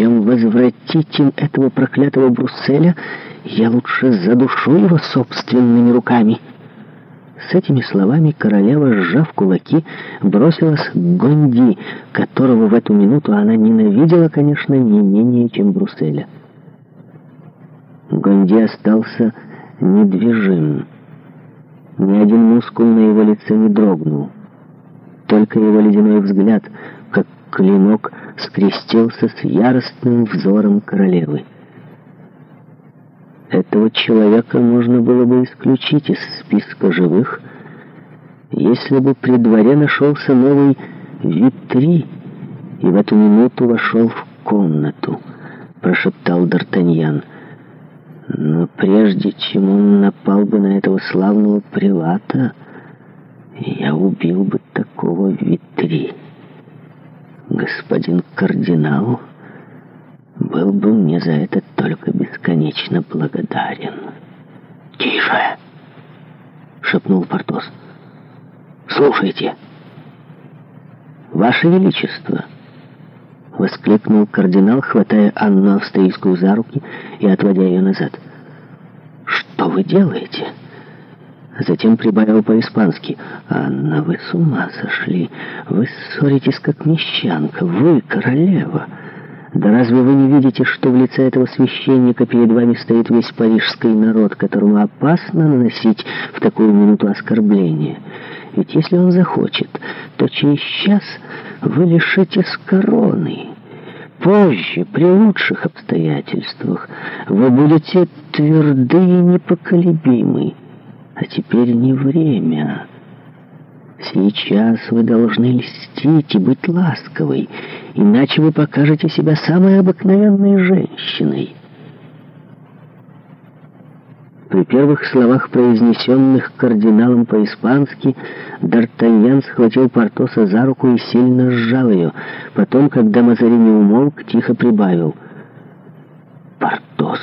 чем возвратитель этого проклятого Брусселя, я лучше задушу его собственными руками». С этими словами королева, сжав кулаки, бросилась к Гонди, которого в эту минуту она ненавидела, конечно, не менее, чем Брусселя. Гонди остался недвижим. Ни один мускул на его лице не дрогнул. Только его ледяной взгляд, как клинок, скрестился с яростным взором королевы. Этого человека можно было бы исключить из списка живых, если бы при дворе нашелся новый Витри, и в эту минуту вошел в комнату, прошептал Д'Артаньян. Но прежде чем он напал бы на этого славного прилата, я убил бы такого Витри господин кардинал был бы мне за это только бесконечно благодарен. «Тише!» — шепнул Портос. «Слушайте!» «Ваше Величество!» — воскликнул кардинал, хватая Анну Австрийскую за руки и отводя ее назад. «Что вы делаете?» Затем прибавил по-испански. «Анна, вы с ума сошли! Вы ссоритесь, как мещанка! Вы королева!» «Да разве вы не видите, что в лице этого священника перед вами стоит весь парижский народ, которому опасно наносить в такую минуту оскорбление? Ведь если он захочет, то через час вы лишитесь короны». позже, при лучших обстоятельствах, вы будете тверды и непоколебимы. А теперь не время. Сейчас вы должны льстить и быть ласковой, иначе вы покажете себя самой обыкновенной женщиной. При первых словах, произнесенных кардиналом по-испански, Д'Артаньян схватил Портоса за руку и сильно сжал ее. Потом, когда Мазарини умолк, тихо прибавил. «Портос,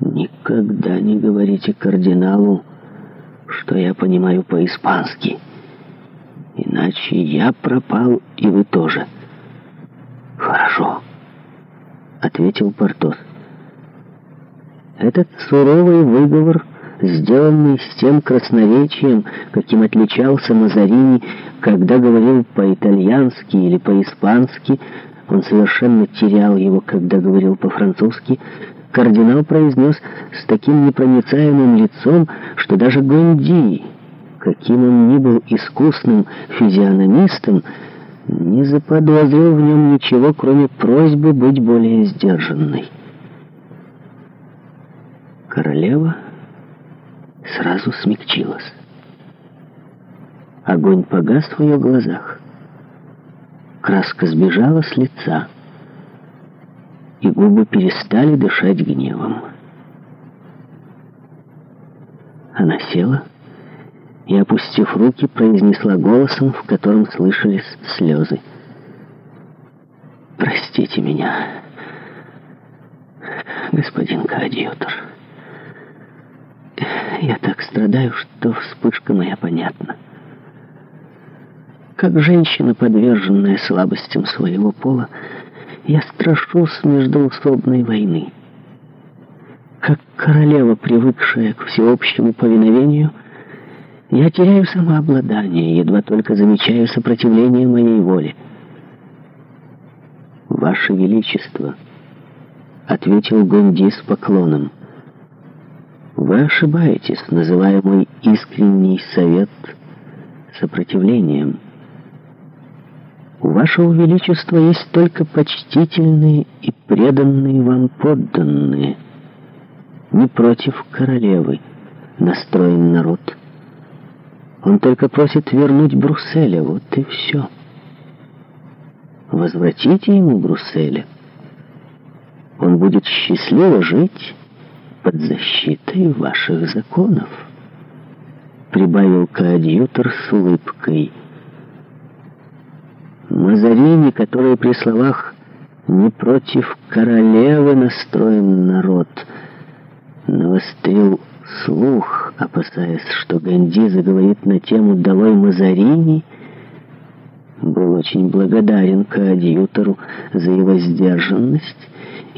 никогда не говорите кардиналу, что я понимаю по-испански. Иначе я пропал, и вы тоже. Хорошо, ответил Портос. Этот суровый выговор, сделанный с тем красноречием, каким отличался Мазарини, когда говорил по-итальянски или по-испански, он совершенно терял его, когда говорил по-французски, кардинал произнес с таким непроницаемым лицом, что даже Гонди, каким он ни был искусным физиономистом, не заподозрил в нем ничего, кроме просьбы быть более сдержанной. Королева сразу смягчилась. Огонь погас в ее глазах. Краска сбежала с лица и губы перестали дышать гневом. Она села и, опустив руки, произнесла голосом, в котором слышались слезы. «Простите меня, господин Кадьютор. Я так страдаю, что вспышка моя понятна. Как женщина, подверженная слабостям своего пола, я страшусь междоусобной войны. Как королева, привыкшая к всеобщему повиновению, я теряю самообладание, едва только замечаю сопротивление моей воли. «Ваше Величество», — ответил Гонди с поклоном, — «вы ошибаетесь, называя мой искренний совет сопротивлением». У Вашего Величества есть только почтительные и преданные вам подданные. Не против королевы настроен народ. Он только просит вернуть Брусселя, вот и все. Возвратите ему Брусселя. Он будет счастливо жить под защитой ваших законов. Прибавил коадьютор с улыбкой. Мазарини, который при словах «не против королевы настроен народ», навострил слух, опасаясь, что Ганди заговорит на тему «Долой Мазарини», был очень благодарен коадьютору за его сдержанность.